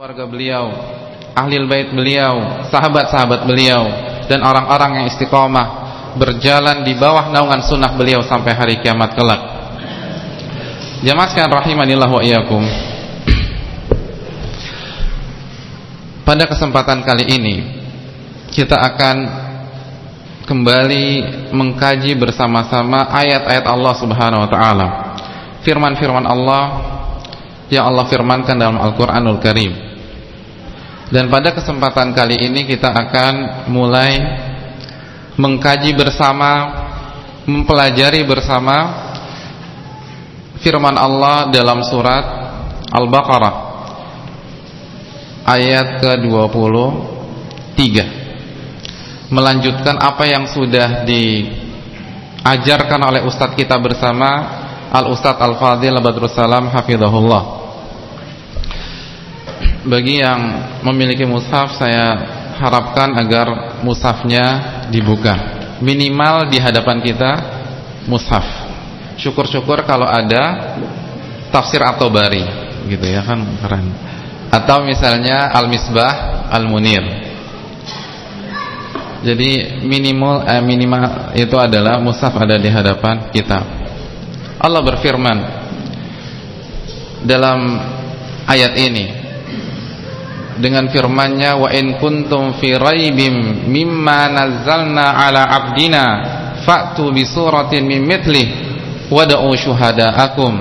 keluarga beliau, ahli bait beliau, sahabat-sahabat beliau dan orang-orang yang istiqomah berjalan di bawah naungan sunnah beliau sampai hari kiamat kelak. Jamaah sekalian rahimanillah wa iyyakum. Pada kesempatan kali ini kita akan kembali mengkaji bersama-sama ayat-ayat Allah Subhanahu wa taala. Firman-firman Allah yang Allah firmankan dalam Al-Qur'anul Karim. Dan pada kesempatan kali ini kita akan mulai mengkaji bersama, mempelajari bersama firman Allah dalam surat Al-Baqarah ayat ke-23. Melanjutkan apa yang sudah diajarkan oleh ustadz kita bersama Al-Ustadz Al-Fadhil Badrus Salam Hafizahullah bagi yang memiliki mushaf saya harapkan agar mushafnya dibuka. Minimal di hadapan kita mushaf. Syukur-syukur kalau ada tafsir atau bari gitu ya kan? Keren. Atau misalnya Al-Misbah Al-Munir. Jadi minimal eh, minimal itu adalah mushaf ada di hadapan kita. Allah berfirman dalam ayat ini dengan firman-Nya wa in kuntum fi raibim mimma nazzalna ala abdina fa'tu bi suratin min mithli wad'u syuhada'akum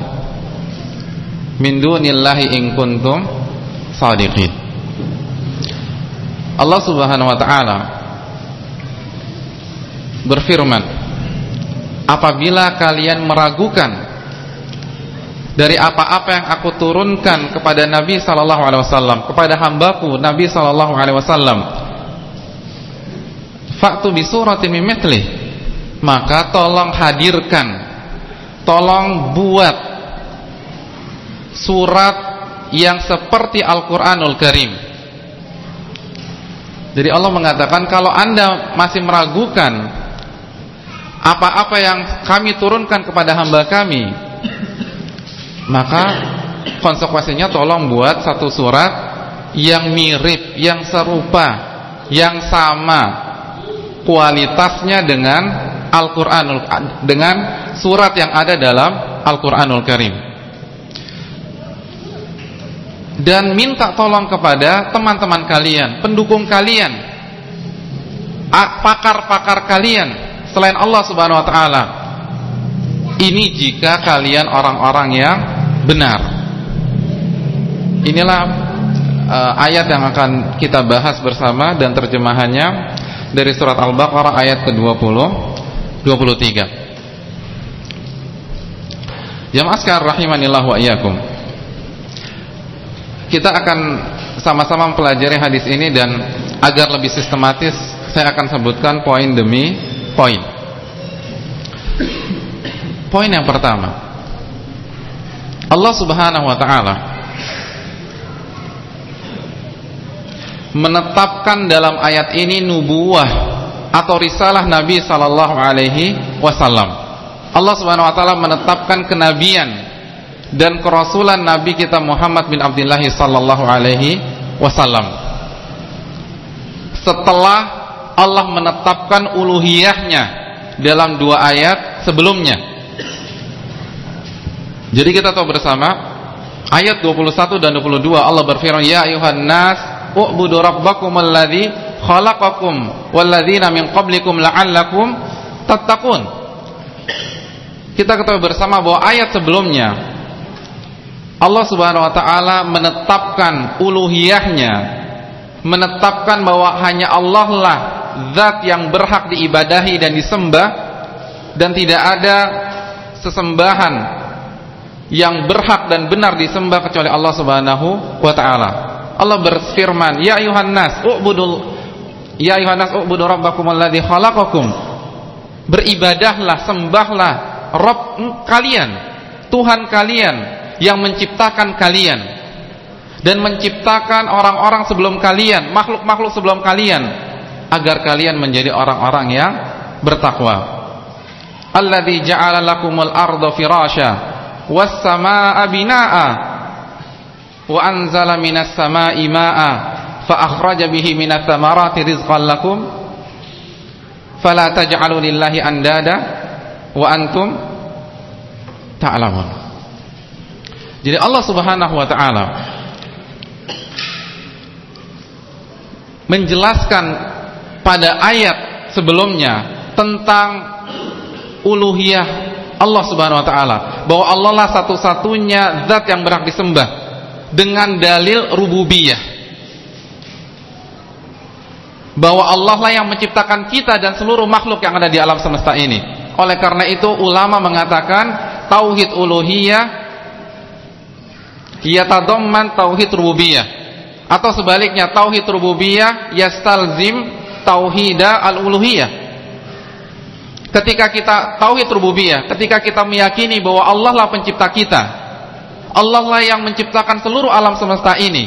min dunillahi in kuntum shadiqin Allah Subhanahu wa taala berfirman apabila kalian meragukan dari apa-apa yang aku turunkan kepada Nabi sallallahu alaihi wasallam, kepada hambaku Nabi sallallahu alaihi wasallam. Faktu bi suratin Maka tolong hadirkan, tolong buat surat yang seperti Al-Qur'anul Karim. Jadi Allah mengatakan kalau Anda masih meragukan apa-apa yang kami turunkan kepada hamba kami maka konsekuensinya tolong buat satu surat yang mirip, yang serupa, yang sama kualitasnya dengan Al-Qur'anul dengan surat yang ada dalam Al-Qur'anul Karim. Dan minta tolong kepada teman-teman kalian, pendukung kalian, pakar-pakar kalian selain Allah Subhanahu wa taala. Ini jika kalian orang-orang yang benar. Inilah uh, ayat yang akan kita bahas bersama dan terjemahannya dari surat Al-Baqarah ayat ke-20 23. Jamaah sekalian rahimanillah wa iyyakum. Kita akan sama-sama mempelajari hadis ini dan agar lebih sistematis saya akan sebutkan poin demi poin. Poin yang pertama, Allah Subhanahu wa taala menetapkan dalam ayat ini nubuah atau risalah Nabi sallallahu alaihi wasallam. Allah Subhanahu wa taala menetapkan kenabian dan kerasulan Nabi kita Muhammad bin Abdullah sallallahu alaihi wasallam. Setelah Allah menetapkan uluhiyahnya dalam dua ayat sebelumnya jadi kita tahu bersama ayat 21 dan 22 Allah berfirman ya ayuhan nas u'budu rabbakum alladhi khalaqakum walladzina min qablikum la'allakum tattaqun. Kita ketahui bersama bahwa ayat sebelumnya Allah Subhanahu wa taala menetapkan uluhiyahnya, menetapkan bahwa hanya Allah lah zat yang berhak diibadahi dan disembah dan tidak ada sesembahan yang berhak dan benar disembah kecuali Allah Subhanahu wa taala. Allah berfirman, "Ya ayuhan nas, u'budul Ya ayuhan nas, u'budu rabbakum alladzi khalaqakum." Beribadahlah, sembahlah Rabb kalian, Tuhan kalian yang menciptakan kalian dan menciptakan orang-orang sebelum kalian, makhluk-makhluk sebelum kalian agar kalian menjadi orang-orang yang bertakwa. Alladzi ja'ala lakumul arda binaa'a wa anzala minas samaa'i maa'a. Fa akhraja bihi minats rizqan lakum. Fala taj'alu lillahi jadi Allah Subhanahu wa taala menjelaskan pada ayat sebelumnya tentang uluhiyah Allah Subhanahu wa taala. Bahwa Allah lah satu-satunya zat yang berhak disembah. Dengan dalil rububiyah. Bahwa Allah lah yang menciptakan kita dan seluruh makhluk yang ada di alam semesta ini. Oleh karena itu ulama mengatakan tauhid uluhiyah yatadamman tauhid rububiyah. Atau sebaliknya tauhid rububiyah yastalzim tauhida al-uluhiyah Ketika kita tauhid rububiyah, ketika kita meyakini bahwa Allah lah pencipta kita, Allah lah yang menciptakan seluruh alam semesta ini,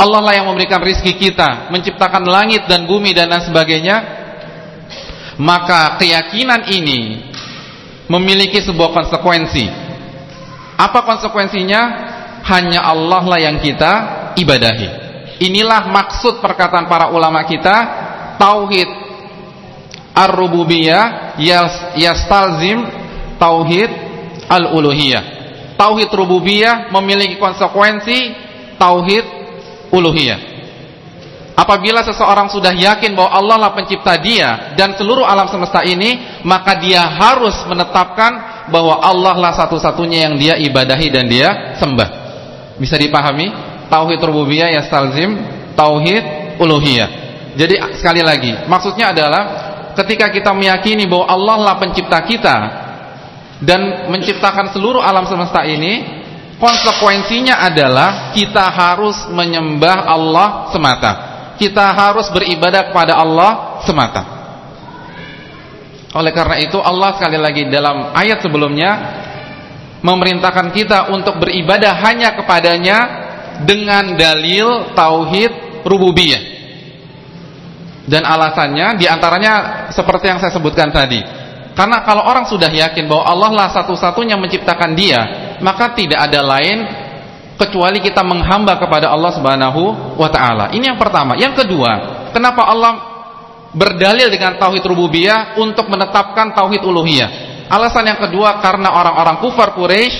Allah lah yang memberikan rizki kita, menciptakan langit dan bumi dan lain sebagainya, maka keyakinan ini memiliki sebuah konsekuensi. Apa konsekuensinya? Hanya Allah lah yang kita ibadahi. Inilah maksud perkataan para ulama kita, tauhid ar-rububiyah yastalzim tauhid al-uluhiyah. Tauhid rububiyah memiliki konsekuensi tauhid uluhiyah. Apabila seseorang sudah yakin bahwa Allah lah pencipta dia dan seluruh alam semesta ini, maka dia harus menetapkan bahwa Allah lah satu-satunya yang dia ibadahi dan dia sembah. Bisa dipahami? Tauhid rububiyah yastalzim tauhid uluhiyah. Jadi sekali lagi, maksudnya adalah ketika kita meyakini bahwa Allah lah pencipta kita dan menciptakan seluruh alam semesta ini, konsekuensinya adalah kita harus menyembah Allah semata. Kita harus beribadah kepada Allah semata. Oleh karena itu Allah sekali lagi dalam ayat sebelumnya memerintahkan kita untuk beribadah hanya kepadanya dengan dalil tauhid rububiyah. Dan alasannya di antaranya seperti yang saya sebutkan tadi. Karena kalau orang sudah yakin bahwa Allah lah satu-satunya menciptakan dia, maka tidak ada lain kecuali kita menghamba kepada Allah Subhanahu wa taala. Ini yang pertama. Yang kedua, kenapa Allah berdalil dengan tauhid rububiyah untuk menetapkan tauhid uluhiyah? Alasan yang kedua karena orang-orang kufar Quraisy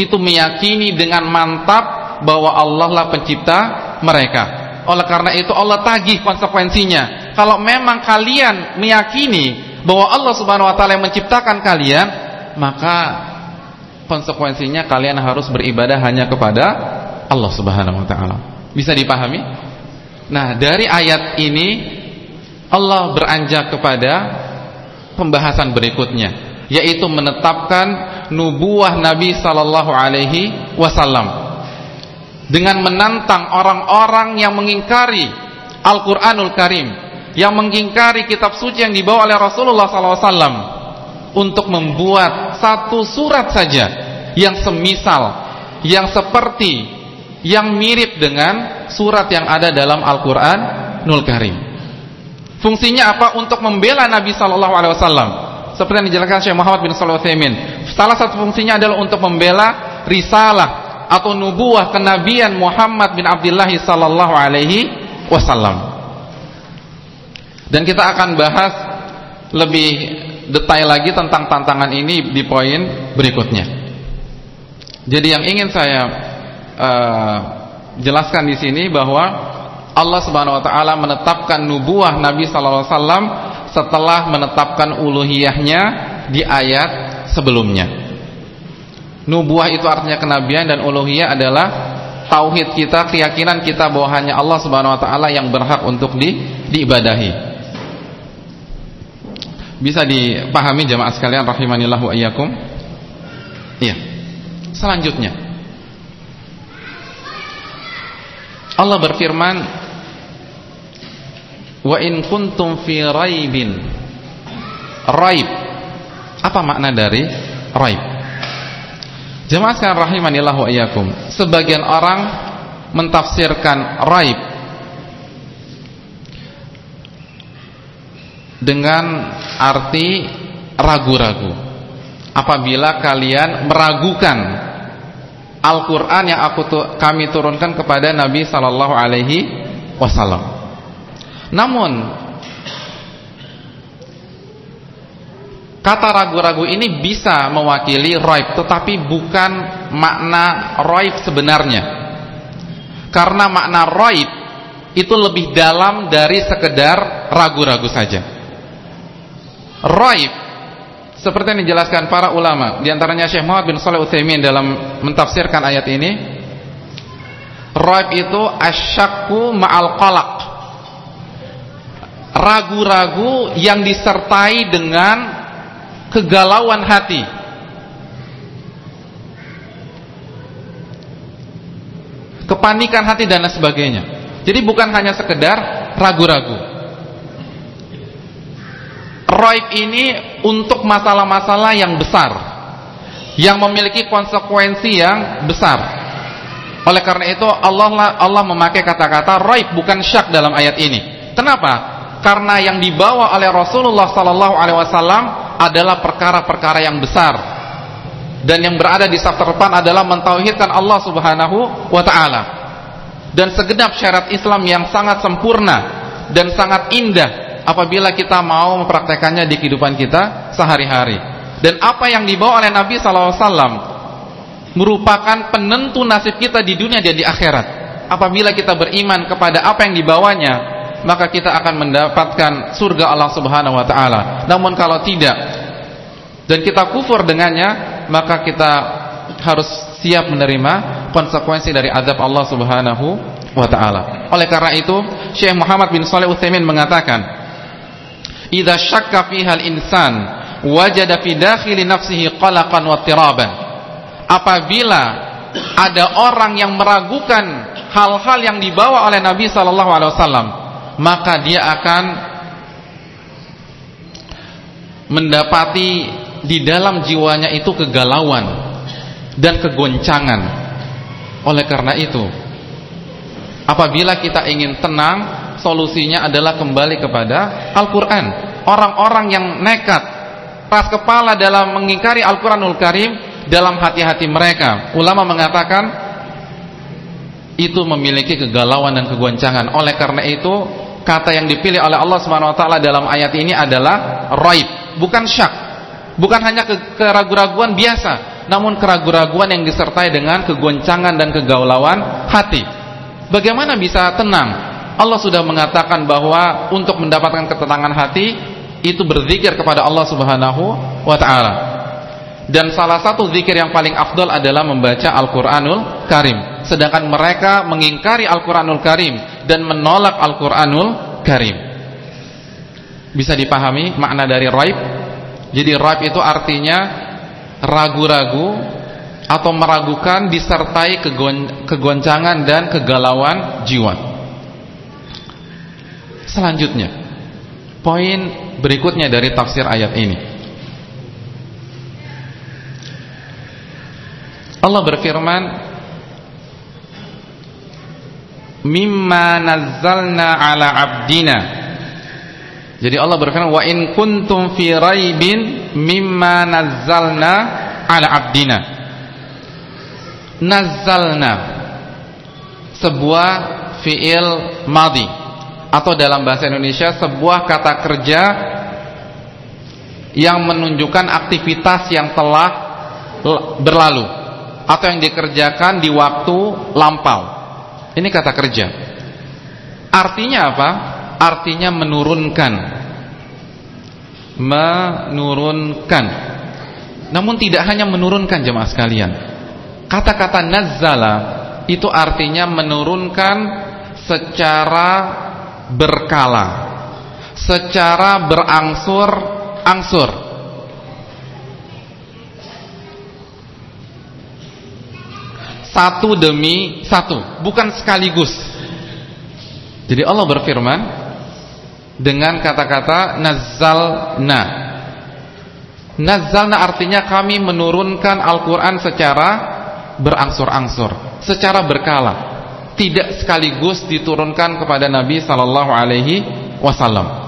itu meyakini dengan mantap bahwa Allah lah pencipta mereka. Oleh karena itu Allah tagih konsekuensinya. Kalau memang kalian meyakini bahwa Allah Subhanahu wa taala yang menciptakan kalian, maka konsekuensinya kalian harus beribadah hanya kepada Allah Subhanahu wa taala. Bisa dipahami? Nah, dari ayat ini Allah beranjak kepada pembahasan berikutnya, yaitu menetapkan nubuah Nabi sallallahu alaihi wasallam dengan menantang orang-orang yang mengingkari Al-Qur'anul Karim, yang mengingkari kitab suci yang dibawa oleh Rasulullah SAW untuk membuat satu surat saja yang semisal, yang seperti, yang mirip dengan surat yang ada dalam Al-Qur'anul Karim. Fungsinya apa? Untuk membela Nabi Wasallam. Seperti yang dijelaskan Syekh Muhammad bin Shalih Salah satu fungsinya adalah untuk membela risalah atau nubuah kenabian Muhammad bin Abdullah sallallahu alaihi wasallam. Dan kita akan bahas lebih detail lagi tentang tantangan ini di poin berikutnya. Jadi yang ingin saya uh, jelaskan di sini bahwa Allah Subhanahu wa taala menetapkan nubuah Nabi sallallahu alaihi wasallam setelah menetapkan uluhiyahnya di ayat sebelumnya. Nubuah itu artinya kenabian dan uluhiyah adalah tauhid kita, keyakinan kita bahwa hanya Allah Subhanahu wa taala yang berhak untuk di, diibadahi. Bisa dipahami jemaah sekalian rahimanillah wa iyyakum? Iya. Selanjutnya Allah berfirman Wa in kuntum fi raibin Raib Apa makna dari raib? Jemaah sekalian rahimanillah wa iyyakum. Sebagian orang mentafsirkan raib dengan arti ragu-ragu. Apabila kalian meragukan Al-Qur'an yang aku tu kami turunkan kepada Nabi sallallahu alaihi wasallam. Namun kata ragu-ragu ini bisa mewakili roib tetapi bukan makna roib sebenarnya. Karena makna roib itu lebih dalam dari sekedar ragu-ragu saja. Roib seperti yang dijelaskan para ulama, di antaranya Syekh Muhammad bin Shalih Utsaimin dalam mentafsirkan ayat ini, raib itu asyakku ma'al qalaq. Ragu-ragu yang disertai dengan kegalauan hati. Kepanikan hati dan lain sebagainya. Jadi bukan hanya sekedar ragu-ragu. Roib ini untuk masalah-masalah yang besar yang memiliki konsekuensi yang besar. Oleh karena itu Allah Allah memakai kata-kata roib bukan syak dalam ayat ini. Kenapa? Karena yang dibawa oleh Rasulullah sallallahu alaihi wasallam adalah perkara-perkara yang besar. Dan yang berada di saf terdepan adalah mentauhidkan Allah Subhanahu wa taala. Dan segenap syarat Islam yang sangat sempurna dan sangat indah apabila kita mau mempraktekannya di kehidupan kita sehari-hari. Dan apa yang dibawa oleh Nabi SAW merupakan penentu nasib kita di dunia dan di akhirat. Apabila kita beriman kepada apa yang dibawanya, maka kita akan mendapatkan surga Allah Subhanahu wa taala. Namun kalau tidak dan kita kufur dengannya, maka kita harus siap menerima konsekuensi dari azab Allah Subhanahu wa taala. Oleh karena itu, Syekh Muhammad bin Shalih Utsaimin mengatakan, idza syakka fiha al-insan wajada fi dakhili nafsihi qalaqan wa tiraban apabila ada orang yang meragukan hal-hal yang dibawa oleh Nabi sallallahu alaihi wasallam maka dia akan mendapati di dalam jiwanya itu kegalauan dan kegoncangan. Oleh karena itu apabila kita ingin tenang solusinya adalah kembali kepada Al-Quran. Orang-orang yang nekat pas kepala dalam mengingkari Al-Quranul Karim dalam hati-hati mereka. Ulama mengatakan itu memiliki kegalauan dan kegoncangan. Oleh karena itu kata yang dipilih oleh Allah Subhanahu wa taala dalam ayat ini adalah raib bukan syak bukan hanya keraguan-raguan biasa namun keraguan-raguan yang disertai dengan kegoncangan dan kegalauan hati bagaimana bisa tenang Allah sudah mengatakan bahwa untuk mendapatkan ketenangan hati itu berzikir kepada Allah Subhanahu wa taala. Dan salah satu zikir yang paling afdol adalah membaca Al-Qur'anul Karim. Sedangkan mereka mengingkari Al-Qur'anul Karim dan menolak Al-Qur'anul Karim. Bisa dipahami makna dari raib? Jadi raib itu artinya ragu-ragu atau meragukan disertai kegoncangan dan kegalauan jiwa. Selanjutnya, poin berikutnya dari tafsir ayat ini. Allah berfirman, "Mimma nazzalna ala abdina." Jadi Allah berfirman, "Wa in kuntum fi raibin mimma nazzalna ala abdina." Nazzalna sebuah fiil madhi atau dalam bahasa Indonesia sebuah kata kerja yang menunjukkan aktivitas yang telah berlalu atau yang dikerjakan di waktu lampau. Ini kata kerja. Artinya apa? Artinya menurunkan. Menurunkan. Namun tidak hanya menurunkan jemaah sekalian. Kata-kata nazzala itu artinya menurunkan secara berkala secara berangsur-angsur satu demi satu. Bukan sekaligus. Jadi Allah berfirman dengan kata-kata nazzalna. Nazzalna artinya kami menurunkan Al-Quran secara berangsur-angsur secara berkala. Tidak sekaligus diturunkan kepada Nabi sallallahu alaihi wasallam.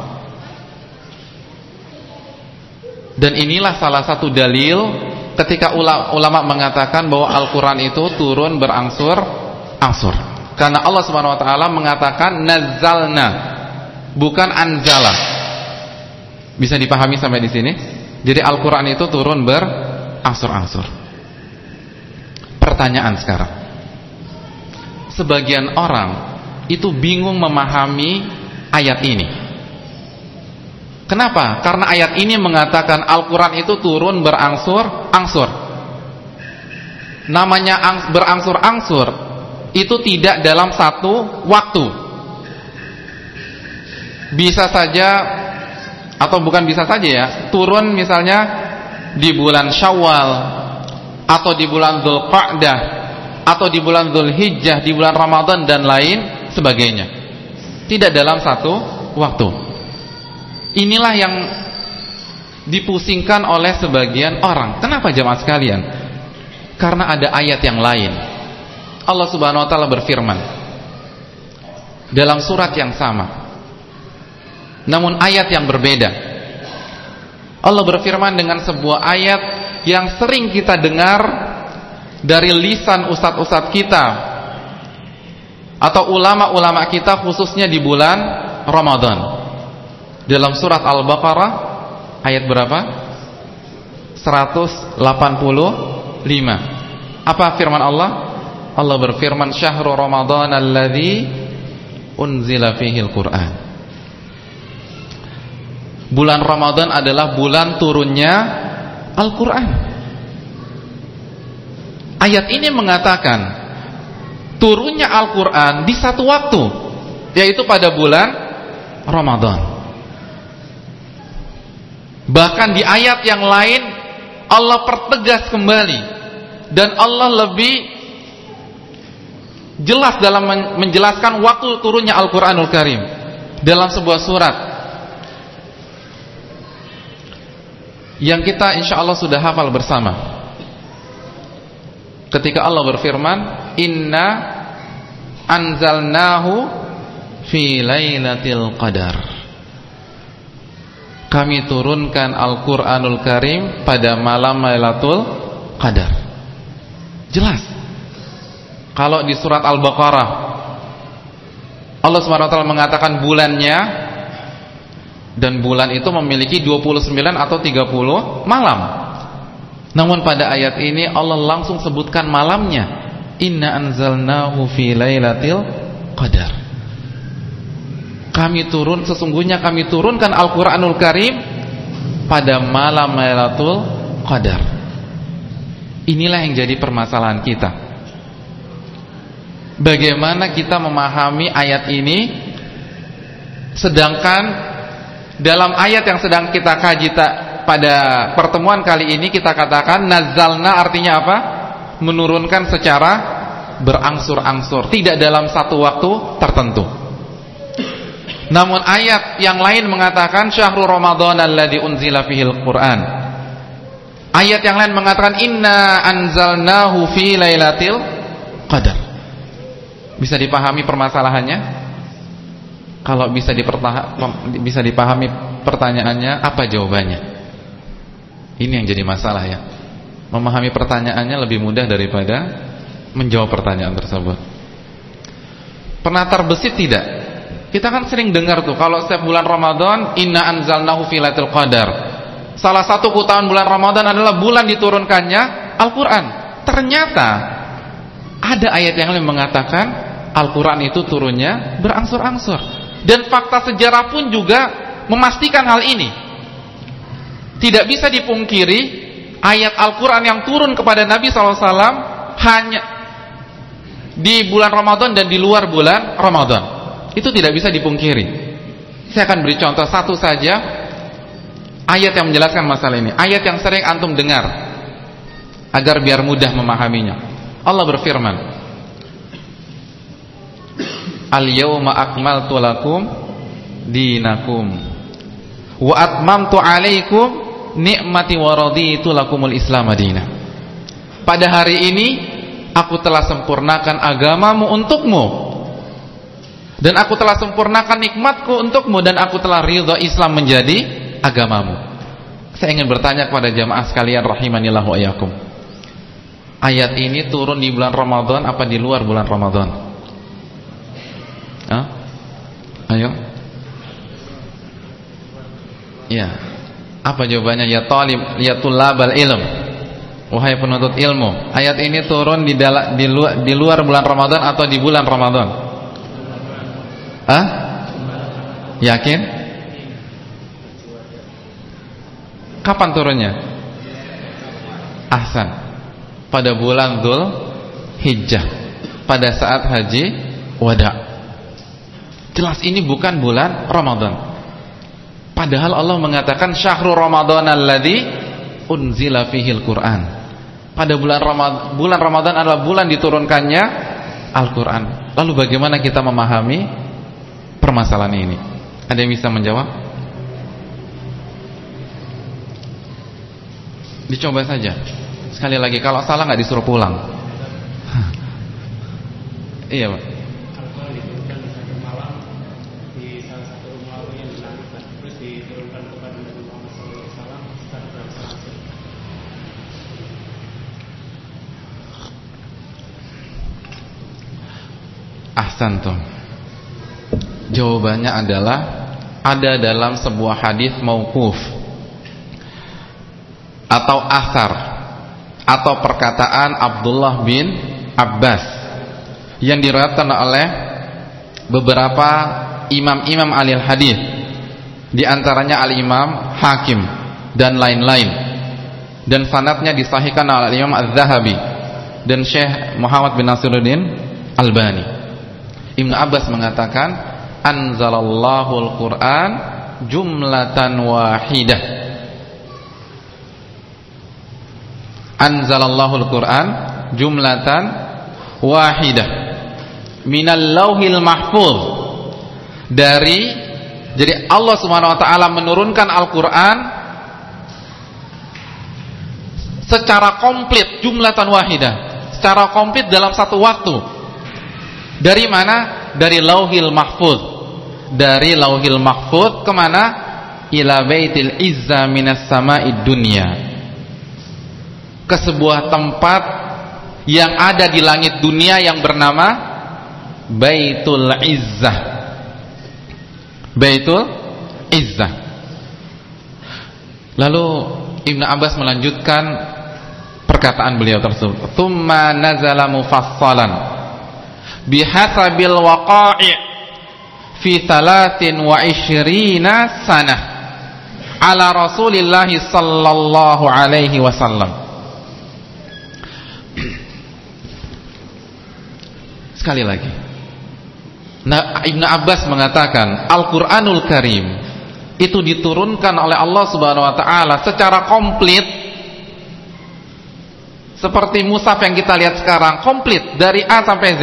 Dan inilah salah satu dalil ketika ulama mengatakan bahwa Al-Qur'an itu turun berangsur-angsur. Karena Allah Subhanahu wa taala mengatakan nazzalna bukan anzala. Bisa dipahami sampai di sini? Jadi Al-Qur'an itu turun berangsur-angsur. Pertanyaan sekarang. Sebagian orang itu bingung memahami ayat ini. Kenapa? Karena ayat ini mengatakan Al-Quran itu turun berangsur-angsur. Namanya berangsur-angsur itu tidak dalam satu waktu. Bisa saja atau bukan bisa saja ya, turun misalnya di bulan Syawal atau di bulan Dzulqa'dah atau di bulan Dzulhijjah, di bulan Ramadan dan lain sebagainya. Tidak dalam satu waktu. Inilah yang dipusingkan oleh sebagian orang. Kenapa jemaat sekalian? Karena ada ayat yang lain. Allah Subhanahu wa taala berfirman dalam surat yang sama. Namun ayat yang berbeda. Allah berfirman dengan sebuah ayat yang sering kita dengar dari lisan ustadz-ustadz kita atau ulama-ulama kita khususnya di bulan Ramadan. Dalam surat Al-Baqarah ayat berapa? 185. Apa firman Allah? Allah berfirman syahrul Ramadan alladzi unzila fihi al-Qur'an. Bulan Ramadan adalah bulan turunnya Al-Qur'an. Ayat ini mengatakan turunnya Al-Quran di satu waktu yaitu pada bulan Ramadan bahkan di ayat yang lain Allah pertegas kembali. Dan Allah lebih jelas dalam menjelaskan waktu turunnya Al-Quranul Karim dalam sebuah surat. Yang kita insya Allah sudah hafal bersama. Ketika Allah berfirman inna anzalnahu fi lailatul qadar kami turunkan Al-Qur'anul Karim pada malam Lailatul Qadar jelas kalau di surat Al-Baqarah Allah SWT mengatakan bulannya dan bulan itu memiliki 29 atau 30 malam namun pada ayat ini Allah langsung sebutkan malamnya. Inna anzalnahu fi lailatul qadar. Kami turun sesungguhnya kami turunkan Al-Qur'anul Karim pada malam Lailatul Qadar. Inilah yang jadi permasalahan kita. Bagaimana kita memahami ayat ini sedangkan dalam ayat yang sedang kita kaji pada pertemuan kali ini kita katakan nazalna artinya apa? Menurunkan secara berangsur-angsur, tidak dalam satu waktu tertentu. Namun ayat yang lain mengatakan syahrul Ramadan alladzi unzila fihil Qur'an. Ayat yang lain mengatakan inna anzalnahu fi lailatul qadar. Bisa dipahami permasalahannya? Kalau bisa bisa dipahami pertanyaannya, apa jawabannya? Ini yang jadi masalah ya. Memahami pertanyaannya lebih mudah daripada menjawab pertanyaan tersebut. Pernah terbesit tidak? Kita kan sering dengar tuh kalau setiap bulan Ramadan inna anzalnahu fi lailatul qadar. Salah satu keutamaan bulan Ramadan adalah bulan diturunkannya Al-Qur'an. Ternyata ada ayat yang lain mengatakan Al-Qur'an itu turunnya berangsur-angsur. Dan fakta sejarah pun juga memastikan hal ini. Tidak bisa dipungkiri ayat Al-Quran yang turun kepada Nabi SAW hanya di bulan Ramadan dan di luar bulan Ramadan. Itu tidak bisa dipungkiri. Saya akan beri contoh satu saja ayat yang menjelaskan masalah ini. Ayat yang sering antum dengar agar biar mudah memahaminya. Allah berfirman, Al-yawma akmaltu lakum dinakum wa atmamtu alaikum nikmati wa lakumul Islam Madinah. Pada hari ini aku telah sempurnakan agamamu untukmu. Dan aku telah sempurnakan nikmatku untukmu dan aku telah ridha Islam menjadi agamamu. Saya ingin bertanya kepada jamaah sekalian rahimanillah wa iyyakum. Ayat ini turun di bulan Ramadan apa di luar bulan Ramadan? Hah? Ayo. Ya. Apa jawabannya? Ya talib, ya tulabal ilm. Wahai penuntut ilmu, ayat ini turun di, di, luar, di luar bulan Ramadan atau di bulan Ramadan? Hah? Yakin? Kapan turunnya? Ahsan. Pada bulan Dhul Hijjah. Pada saat haji wada. Jelas ini bukan bulan Ramadan. Padahal Allah mengatakan syahrul Ramadan alladzi unzila fihil Qur'an pada bulan Ramadan, bulan Ramadan adalah bulan diturunkannya Al-Quran. Lalu bagaimana kita memahami permasalahan ini? Ada yang bisa menjawab? Dicoba saja. Sekali lagi, kalau salah nggak disuruh pulang. iya, Pak. Ahsantum. Jawabannya adalah ada dalam sebuah hadis mauquf atau asar atau perkataan Abdullah bin Abbas yang diriwayatkan oleh beberapa imam-imam alil hadis di antaranya al-Imam Hakim dan lain-lain. Dan sanatnya disahihkan oleh Imam Az-Zahabi dan Syekh Muhammad bin Nasiruddin Albani. Ibn Abbas mengatakan anzalallahu al-Qur'an jumlatan wahidah. Anzalallahu al-Qur'an jumlatan wahidah. Minal lauhil mahfuz. Dari jadi Allah Subhanahu wa taala menurunkan Al-Qur'an secara komplit jumlatan wahidah. Secara komplit dalam satu waktu. Dari mana? Dari Lauhil Mahfuz. Dari Lauhil Mahfuz ke mana? Ila Baitil Izza minas sama'id dunya. Ke sebuah tempat yang ada di langit dunia yang bernama Baitul Izzah. Baitul Izzah. Lalu Ibn Abbas melanjutkan perkataan beliau tersebut. Thumma nazala mufassalan bihasabil waqa'i fi thalathin wa ishrina sanah ala rasulillahi sallallahu alaihi wasallam. Sekali lagi. Nah, Ibn Abbas mengatakan Al-Quranul Karim itu diturunkan oleh Allah subhanahu wa ta'ala secara komplit. Seperti musaf yang kita lihat sekarang komplit dari A sampai Z.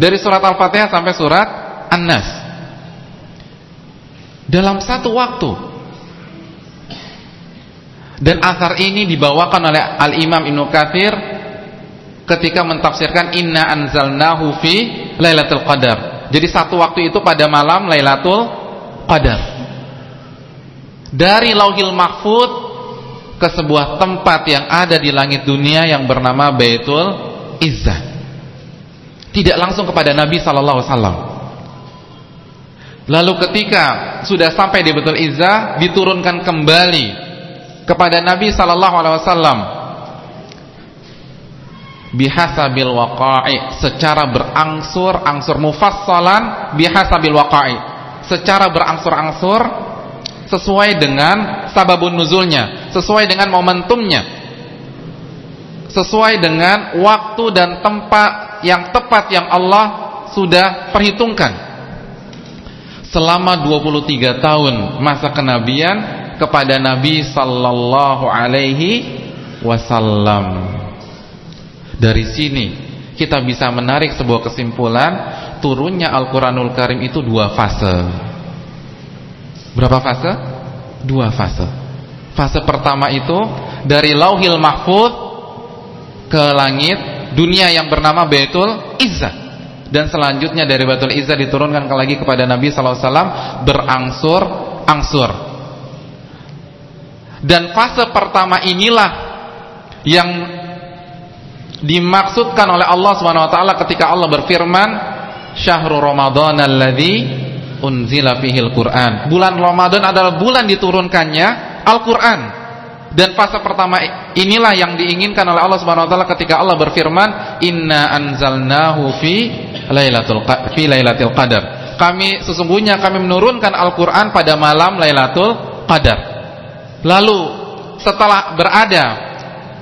Dari surat Al-Fatihah sampai surat An-Nas dalam satu waktu. Dan asar ini dibawakan oleh Al-Imam Ibnu Katsir ketika mentafsirkan inna anzalnahu fi lailatul qadar. Jadi satu waktu itu pada malam lailatul qadar. Dari lauhil mahfud ke sebuah tempat yang ada di langit dunia yang bernama Baitul Izzah. Tidak langsung kepada Nabi sallallahu alaihi wasallam. Lalu ketika sudah sampai di Betul Izzah diturunkan kembali kepada Nabi sallallahu alaihi wasallam. Bihasabil waqa'i secara berangsur-angsur mufassalan bihasabil waqa'i. Secara berangsur-angsur sesuai dengan sababun nuzulnya sesuai dengan momentumnya. Sesuai dengan waktu dan tempat yang tepat yang Allah sudah perhitungkan selama 23 tahun masa kenabian kepada Nabi sallallahu alaihi wasallam. Dari sini kita bisa menarik sebuah kesimpulan turunnya Al-Qur'anul Karim itu dua fase. Berapa fase? Dua fase. Fase pertama itu dari Lauhil Mahfuz ke langit dunia yang bernama Baitul Izzah dan selanjutnya dari Baitul Izzah diturunkan lagi kepada Nabi sallallahu alaihi wasallam berangsur-angsur. Dan fase pertama inilah yang dimaksudkan oleh Allah Subhanahu wa taala ketika Allah berfirman syahrul ramadan alladzi unzila fihil Qur'an. Bulan Ramadan adalah bulan diturunkannya Al-Qur'an. Dan fase pertama inilah yang diinginkan oleh Allah Subhanahu wa taala ketika Allah berfirman, "Inna anzalnahu fi lailatul fi lailatul qadar." Kami sesungguhnya kami menurunkan Al-Qur'an pada malam Lailatul Qadar. Lalu setelah berada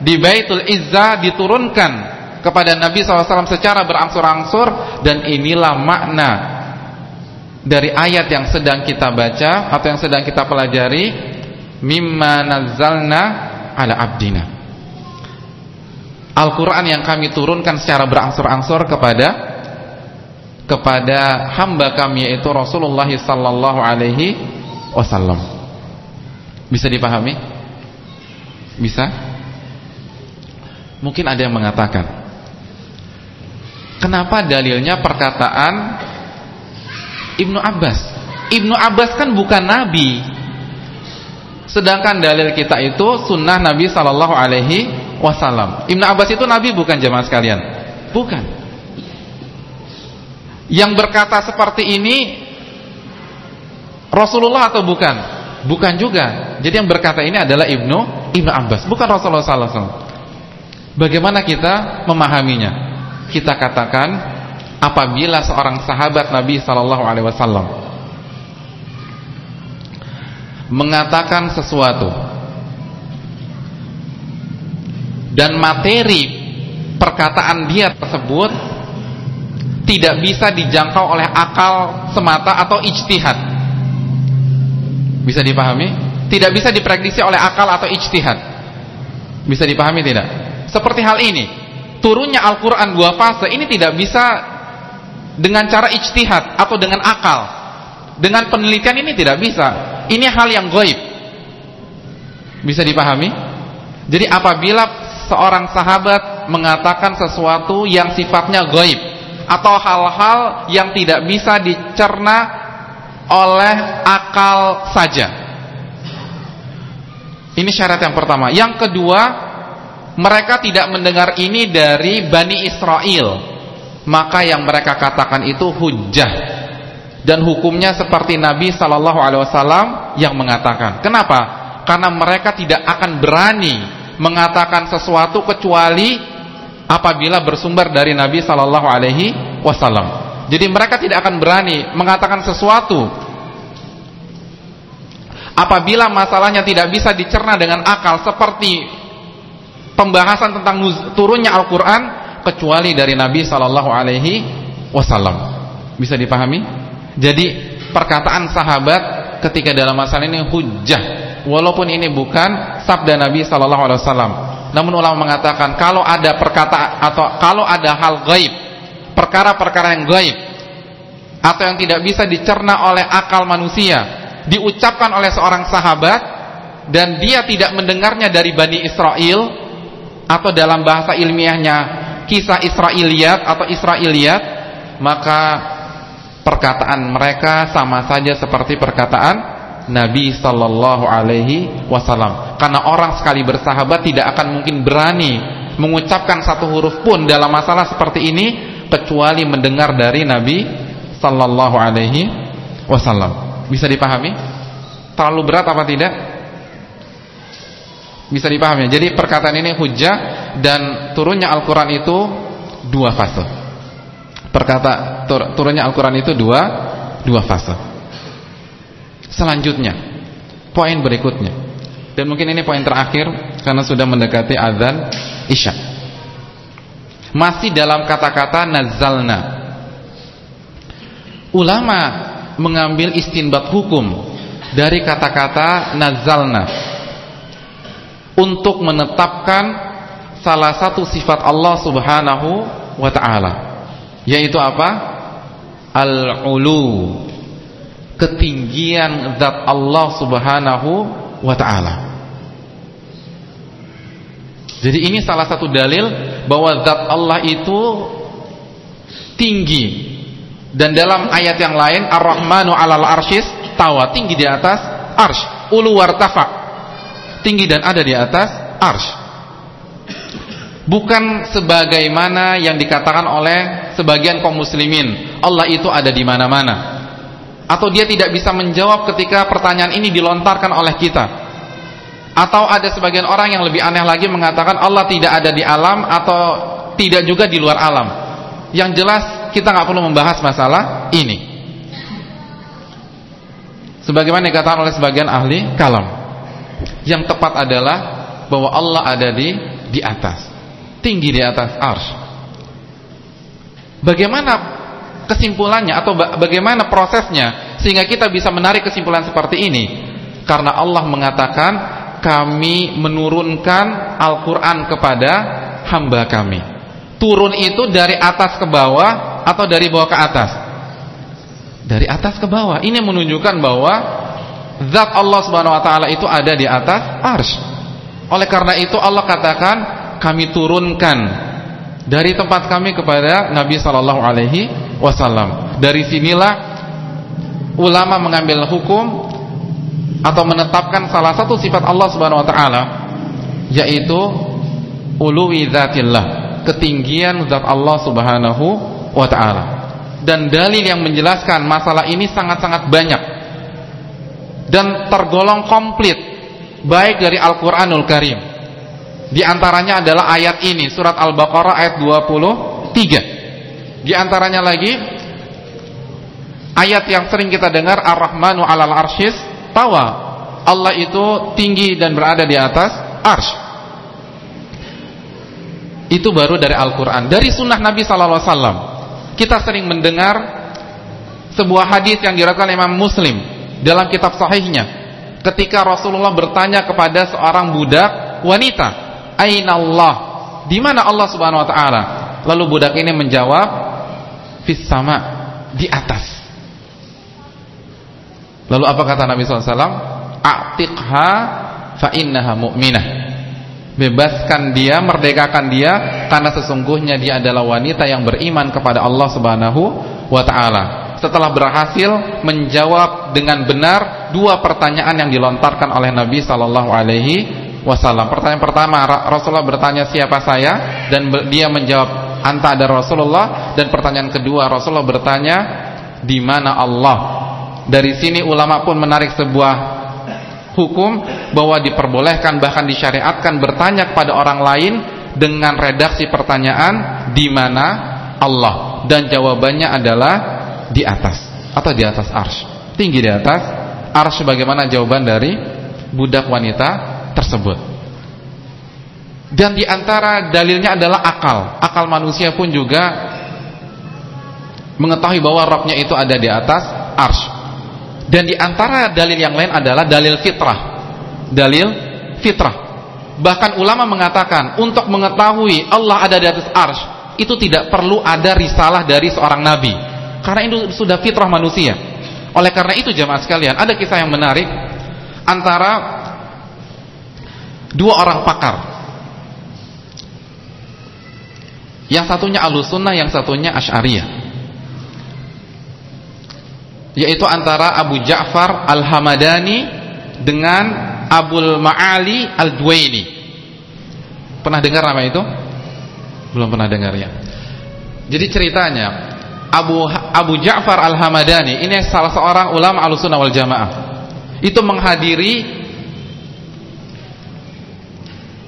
di Baitul Izzah diturunkan kepada Nabi SAW secara berangsur-angsur dan inilah makna dari ayat yang sedang kita baca atau yang sedang kita pelajari mimma nazzalna ala abdina Al-Quran yang kami turunkan secara berangsur-angsur kepada kepada hamba kami yaitu Rasulullah sallallahu alaihi wasallam. Bisa dipahami? Bisa? Mungkin ada yang mengatakan Kenapa dalilnya perkataan Ibnu Abbas? Ibnu Abbas kan bukan nabi. Sedangkan dalil kita itu sunnah Nabi Sallallahu Alaihi Wasallam. Ibnu Abbas itu nabi bukan jemaah sekalian? Bukan. Yang berkata seperti ini Rasulullah atau bukan? Bukan juga. Jadi yang berkata ini adalah Ibnu Ibnu Abbas, bukan Rasulullah Sallallahu Alaihi Wasallam. Bagaimana kita memahaminya? Kita katakan apabila seorang sahabat Nabi Sallallahu Alaihi Wasallam mengatakan sesuatu. Dan materi perkataan dia tersebut tidak bisa dijangkau oleh akal semata atau ijtihad. Bisa dipahami? tidak bisa diprediksi oleh akal atau ijtihad. Bisa dipahami tidak? seperti hal ini turunnya Al-Quran dua fase ini tidak bisa dengan cara ijtihad atau dengan akal. Dengan penelitian ini tidak bisa ini hal yang goib. Bisa dipahami? Jadi apabila seorang sahabat mengatakan sesuatu yang sifatnya goib atau hal-hal yang tidak bisa dicerna oleh akal saja. Ini syarat yang pertama. Yang kedua mereka tidak mendengar ini dari Bani Israel. Maka yang mereka katakan itu hujah dan hukumnya seperti Nabi Shallallahu Alaihi Wasallam yang mengatakan. Kenapa? Karena mereka tidak akan berani mengatakan sesuatu kecuali apabila bersumber dari Nabi Shallallahu Alaihi Wasallam. Jadi mereka tidak akan berani mengatakan sesuatu apabila masalahnya tidak bisa dicerna dengan akal seperti pembahasan tentang turunnya Al-Quran kecuali dari Nabi Shallallahu Alaihi Wasallam. Bisa dipahami? Jadi perkataan sahabat ketika dalam masalah ini hujah, walaupun ini bukan sabda Nabi Shallallahu Alaihi Wasallam. Namun ulama mengatakan kalau ada perkataan atau kalau ada hal gaib, perkara-perkara yang gaib atau yang tidak bisa dicerna oleh akal manusia, diucapkan oleh seorang sahabat dan dia tidak mendengarnya dari Bani Israel atau dalam bahasa ilmiahnya kisah Israiliyat atau Israiliyat maka perkataan mereka sama saja seperti perkataan Nabi sallallahu alaihi wasallam. Karena orang sekali bersahabat tidak akan mungkin berani mengucapkan satu huruf pun dalam masalah seperti ini kecuali mendengar dari Nabi sallallahu alaihi wasallam. Bisa dipahami? Terlalu berat apa tidak? Bisa dipahami. Jadi perkataan ini hujah dan turunnya Al-Qur'an itu dua fase. Perkata tur, turunnya Al-Qur'an itu dua dua fase. Selanjutnya, poin berikutnya. Dan mungkin ini poin terakhir karena sudah mendekati azan Isya. Masih dalam kata-kata nazalna. Ulama mengambil istinbat hukum dari kata-kata nazalna untuk menetapkan salah satu sifat Allah Subhanahu wa taala yaitu apa? Al-ulu ketinggian zat Allah Subhanahu wa taala. Jadi ini salah satu dalil bahwa zat Allah itu tinggi. Dan dalam ayat yang lain Ar-Rahmanu 'alal arsyis tawa tinggi di atas arsy, ulu wartafa tinggi dan ada di atas arsh. Bukan sebagaimana yang dikatakan oleh sebagian kaum muslimin, Allah itu ada di mana-mana. Atau dia tidak bisa menjawab ketika pertanyaan ini dilontarkan oleh kita. Atau ada sebagian orang yang lebih aneh lagi mengatakan Allah tidak ada di alam atau tidak juga di luar alam. Yang jelas kita nggak perlu membahas masalah ini. Sebagaimana dikatakan oleh sebagian ahli kalam. Yang tepat adalah bahwa Allah ada di di atas. Tinggi di atas ars. Bagaimana kesimpulannya atau bagaimana prosesnya sehingga kita bisa menarik kesimpulan seperti ini? Karena Allah mengatakan kami menurunkan Al-Qur'an kepada hamba kami. Turun itu dari atas ke bawah atau dari bawah ke atas? dari atas ke bawah. Ini menunjukkan bahwa zat Allah Subhanahu wa taala itu ada di atas arsy. Oleh karena itu Allah katakan kami turunkan dari tempat kami kepada Nabi sallallahu alaihi wasallam. Dari sinilah ulama mengambil hukum atau menetapkan salah satu sifat Allah Subhanahu wa taala yaitu uluwi zatillah, ketinggian zat Allah Subhanahu wa taala dan dalil yang menjelaskan masalah ini sangat-sangat banyak dan tergolong komplit baik dari Al-Qur'anul Karim. Di antaranya adalah ayat ini surat Al-Baqarah ayat 23. Di antaranya lagi ayat yang sering kita dengar Ar-Rahmanu 'alal arsyis tawa. Allah itu tinggi dan berada di atas arsy. Itu baru dari Al-Qur'an. Dari sunnah Nabi sallallahu alaihi wasallam kita sering mendengar sebuah hadis yang diriwayatkan Imam Muslim dalam kitab sahihnya ketika Rasulullah bertanya kepada seorang budak wanita, "Aina Allah?" Di mana Allah Subhanahu wa taala? Lalu budak ini menjawab, "Fis sama," di atas. Lalu apa kata Nabi SAW? "A'tiqha fa innaha mu'minah." bebaskan dia, merdekakan dia karena sesungguhnya dia adalah wanita yang beriman kepada Allah Subhanahu wa taala. Setelah berhasil menjawab dengan benar dua pertanyaan yang dilontarkan oleh Nabi sallallahu alaihi wasallam. Pertanyaan pertama Rasulullah bertanya siapa saya? Dan dia menjawab anta ada Rasulullah. Dan pertanyaan kedua Rasulullah bertanya di mana Allah. Dari sini ulama pun menarik sebuah hukum bahwa diperbolehkan bahkan disyariatkan bertanya kepada orang lain dengan redaksi pertanyaan di mana Allah? Dan jawabannya adalah di atas atau di atas arsh. Tinggi di atas. Arsh bagaimana jawaban dari budak wanita tersebut dan di antara dalilnya adalah akal akal manusia pun juga mengetahui bahwa rohnya itu ada di atas arsh dan di antara dalil yang lain adalah dalil fitrah. Dalil fitrah. Bahkan ulama mengatakan untuk mengetahui Allah ada di atas arsh itu tidak perlu ada risalah dari seorang nabi. Karena itu sudah fitrah manusia. Oleh karena itu jemaah sekalian, ada kisah yang menarik antara dua orang pakar. Yang satunya Ahlussunnah, yang satunya Asy'ariyah yaitu antara Abu Ja'far Al-Hamadani dengan Abul Ma'ali Al-Duwaini. Pernah dengar nama itu? Belum pernah dengar ya. Jadi ceritanya Abu Abu Ja'far Al-Hamadani ini salah seorang ulama Ahlussunnah wal Jamaah. Itu menghadiri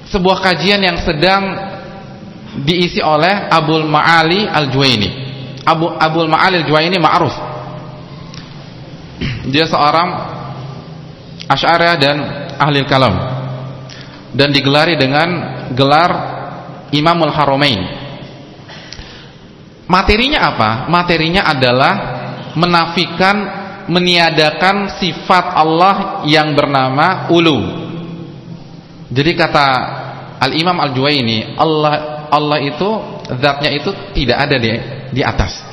sebuah kajian yang sedang diisi oleh Abul Ma'ali Al-Juwaini. Abu Abul Ma'ali Al-Juwaini ma'ruf dia seorang Asy'ariyah dan ahli kalam dan digelari dengan gelar Imamul Haramain. Materinya apa? Materinya adalah menafikan meniadakan sifat Allah yang bernama ulu. Jadi kata Al-Imam Al-Juwaini, Allah Allah itu zatnya itu tidak ada di di atas.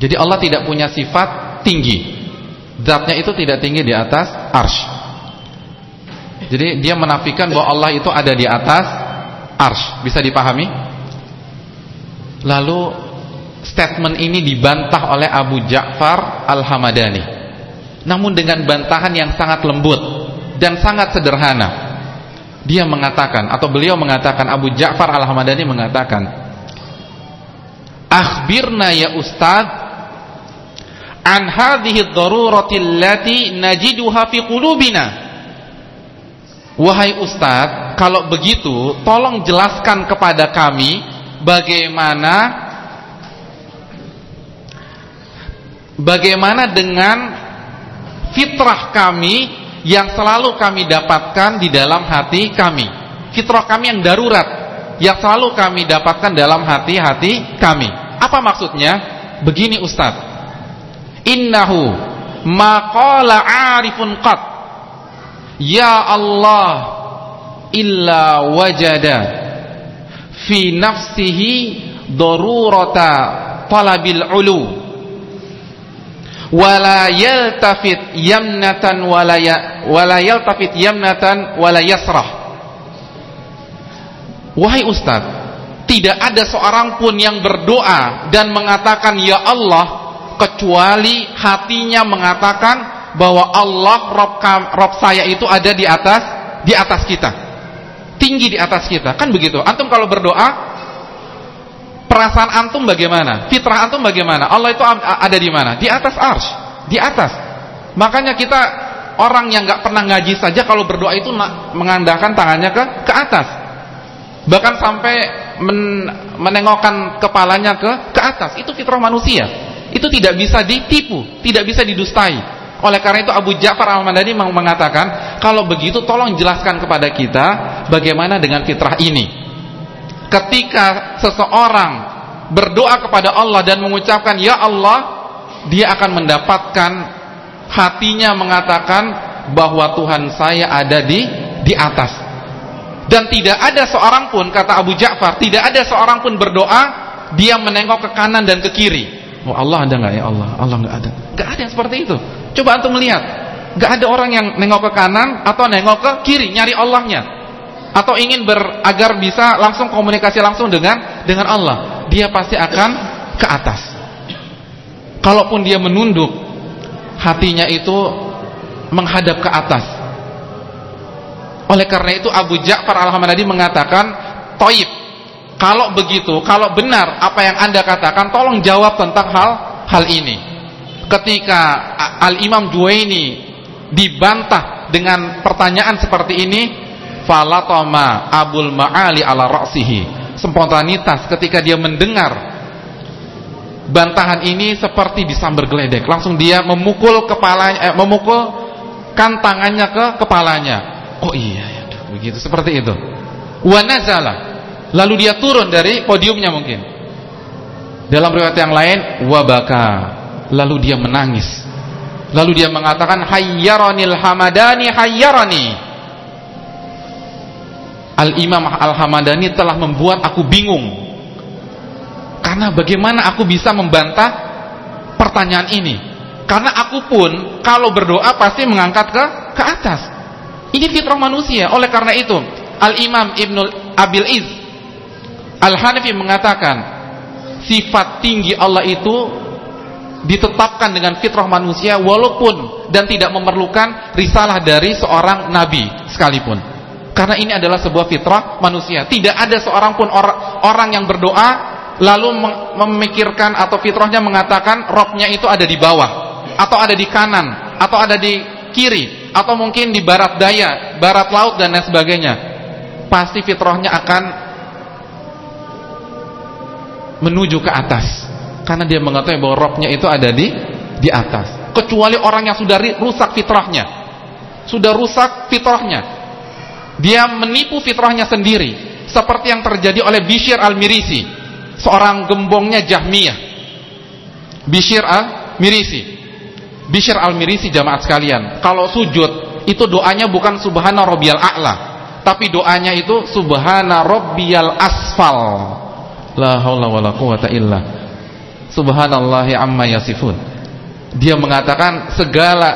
Jadi Allah tidak punya sifat tinggi. Zatnya itu tidak tinggi di atas arsh Jadi dia menafikan bahwa Allah itu ada di atas arsh Bisa dipahami? Lalu statement ini dibantah oleh Abu Ja'far Al-Hamadani Namun dengan bantahan yang sangat lembut Dan sangat sederhana dia mengatakan atau beliau mengatakan Abu Ja'far Al-Hamadani mengatakan akhbirna ya ustaz an hadhihi ad-darurati allati najiduha fi qulubina. Wahai ustaz kalau begitu tolong jelaskan kepada kami bagaimana bagaimana dengan fitrah kami yang selalu kami dapatkan di dalam hati kami. Fitrah kami yang darurat yang selalu kami dapatkan dalam hati-hati kami. Apa maksudnya? Begini Ustaz. Innahu maqala 'arifun qat. Ya Allah illa wajada fi nafsihi darurata talabil ulu wala yaltafit yamnatan wala ya, wala yamnatan wala yasrah. Wahai ustaz tidak ada seorang pun yang berdoa dan mengatakan ya Allah kecuali hatinya mengatakan bahwa Allah Rob, Rob saya itu ada di atas di atas kita. Tinggi di atas kita. Kan begitu? Antum kalau berdoa Perasaan antum bagaimana? Fitrah antum bagaimana? Allah itu ada di mana? Di atas arsh, di atas. Makanya kita orang yang nggak pernah ngaji saja kalau berdoa itu mengandalkan tangannya ke ke atas. Bahkan sampai men, menengokkan kepalanya ke ke atas. Itu fitrah manusia. Itu tidak bisa ditipu, tidak bisa didustai. Oleh karena itu Abu Ja'far Al-Madani mengatakan, kalau begitu tolong jelaskan kepada kita bagaimana dengan fitrah ini ketika seseorang berdoa kepada Allah dan mengucapkan ya Allah dia akan mendapatkan hatinya mengatakan bahwa Tuhan saya ada di di atas. Dan tidak ada seorang pun kata Abu Ja'far tidak ada seorang pun berdoa dia menengok ke kanan dan ke kiri. Oh Allah ada nggak ya Allah? Allah nggak ada. Nggak ada yang seperti itu. Coba antum melihat. Nggak ada orang yang nengok ke kanan atau nengok ke kiri nyari Allahnya atau ingin ber, agar bisa langsung komunikasi langsung dengan dengan Allah, dia pasti akan ke atas. Kalaupun dia menunduk, hatinya itu menghadap ke atas. Oleh karena itu Abu Ja'far Al-Hamadani mengatakan, "Toib, kalau begitu, kalau benar apa yang Anda katakan, tolong jawab tentang hal hal ini." Ketika Al-Imam Juwaini dibantah dengan pertanyaan seperti ini, falatoma abul ma'ali ala ra'sihi. Spontanitas ketika dia mendengar bantahan ini seperti disambar geledek langsung dia memukul kepala eh, memukul kan tangannya ke kepalanya. Oh iya ya begitu. Seperti itu. Wa nazala. Lalu dia turun dari podiumnya mungkin. Dalam riwayat yang lain wabaka lalu dia menangis. Lalu dia mengatakan hayyaranil hamadani hayyarani Al-Imam Al-Hamadani telah membuat aku bingung. Karena bagaimana aku bisa membantah pertanyaan ini? Karena aku pun kalau berdoa pasti mengangkat ke ke atas. Ini fitrah manusia. Oleh karena itu Al-Imam Ibnu Abil Iz Al-Hanafi mengatakan sifat tinggi Allah itu ditetapkan dengan fitrah manusia walaupun dan tidak memerlukan risalah dari seorang nabi sekalipun karena ini adalah sebuah fitrah manusia. Tidak ada seorang pun or orang yang berdoa lalu memikirkan atau fitrahnya mengatakan robnya itu ada di bawah atau ada di kanan atau ada di kiri atau mungkin di barat daya, barat laut dan lain sebagainya. Pasti fitrahnya akan menuju ke atas karena dia mengatakan bahwa robnya itu ada di di atas. Kecuali orang yang sudah rusak fitrahnya, sudah rusak fitrahnya, dia menipu fitrahnya sendiri seperti yang terjadi oleh Bishir al-Mirisi seorang gembongnya Jahmiyah. Bishir al-Mirisi. Bishir al-Mirisi jamaat sekalian kalau sujud itu doanya bukan subhana rabbiyal a'la tapi doanya itu subhana rabbiyal asfal. La haula wala quwata illa subhanallahi amma yasifun. Dia mengatakan segala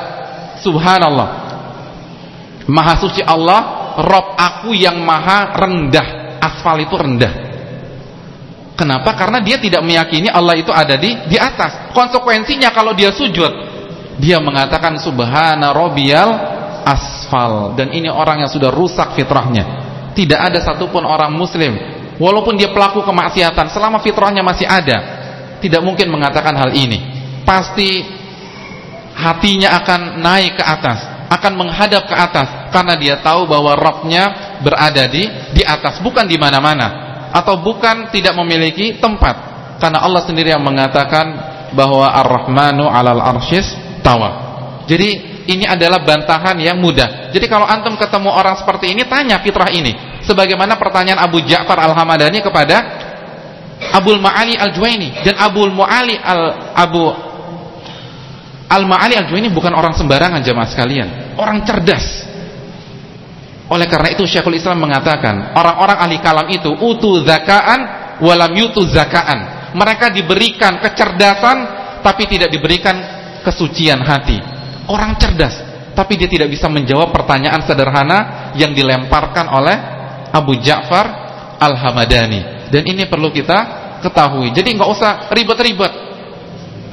subhanallah maha suci Allah Rob aku yang maha rendah. Asfal itu rendah. Kenapa? Karena dia tidak meyakini Allah itu ada di di atas. Konsekuensinya kalau dia sujud Dia mengatakan Subhana Robial Asfal. Dan ini orang yang sudah rusak fitrahnya. Tidak ada satupun orang muslim walaupun dia pelaku kemaksiatan selama fitrahnya masih ada, tidak mungkin mengatakan hal ini. Pasti hatinya akan naik ke atas, akan menghadap ke atas karena dia tahu bahwa Rabbnya berada di di atas, bukan di mana-mana atau bukan tidak memiliki tempat. Karena Allah sendiri yang mengatakan bahwa Ar-Rahmanu 'alal arsyis tawa. Jadi ini adalah bantahan yang mudah. Jadi kalau antum ketemu orang seperti ini tanya fitrah ini. Sebagaimana pertanyaan Abu Ja'far Al-Hamadani kepada Abul Ma'ali Al-Juwaini dan Abul Mu'ali Al Abu Al-Ma'ali Al-Juwaini bukan orang sembarangan jemaah sekalian, orang cerdas. Oleh karena itu Syekhul Islam mengatakan, orang-orang ahli kalam itu utu zakaan walam yutu zakaan. Mereka diberikan kecerdasan tapi tidak diberikan kesucian hati. Orang cerdas tapi dia tidak bisa menjawab pertanyaan sederhana yang dilemparkan oleh Abu Ja'far Al-Hamadani. Dan ini perlu kita ketahui. Jadi nggak usah ribet-ribet.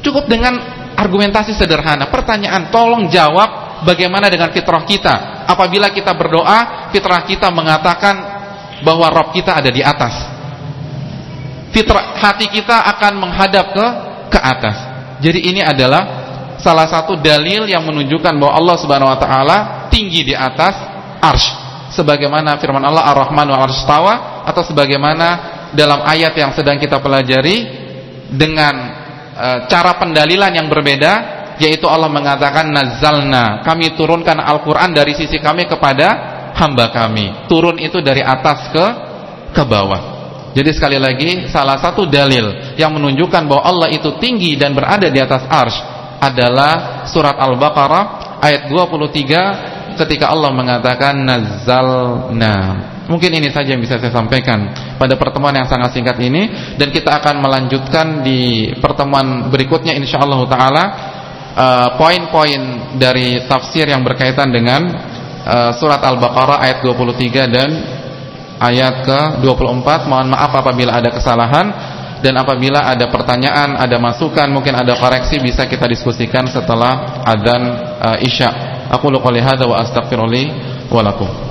Cukup dengan argumentasi sederhana. Pertanyaan tolong jawab bagaimana dengan fitrah kita apabila kita berdoa fitrah kita mengatakan bahwa Rob kita ada di atas. Fitrah hati kita akan menghadap ke ke atas. Jadi ini adalah salah satu dalil yang menunjukkan bahwa Allah Subhanahu wa taala tinggi di atas arsy sebagaimana firman Allah Ar-Rahman wa tawa atau sebagaimana dalam ayat yang sedang kita pelajari dengan e, cara pendalilan yang berbeda yaitu Allah mengatakan nazalna kami turunkan Al-Qur'an dari sisi kami kepada hamba kami. Turun itu dari atas ke ke bawah. Jadi sekali lagi salah satu dalil yang menunjukkan bahwa Allah itu tinggi dan berada di atas arsy adalah surat Al-Baqarah ayat 23 ketika Allah mengatakan nazalna mungkin ini saja yang bisa saya sampaikan pada pertemuan yang sangat singkat ini. Dan kita akan melanjutkan di pertemuan berikutnya insyaallah taala poin-poin uh, dari tafsir yang berkaitan dengan uh, surat Al-Baqarah ayat 23 dan ayat ke-24. Mohon maaf apabila ada kesalahan dan apabila ada pertanyaan, ada masukan, mungkin ada koreksi bisa kita diskusikan setelah adzan uh, Isya. Aku qouli hadza wa astaghfirullahi wa lakum.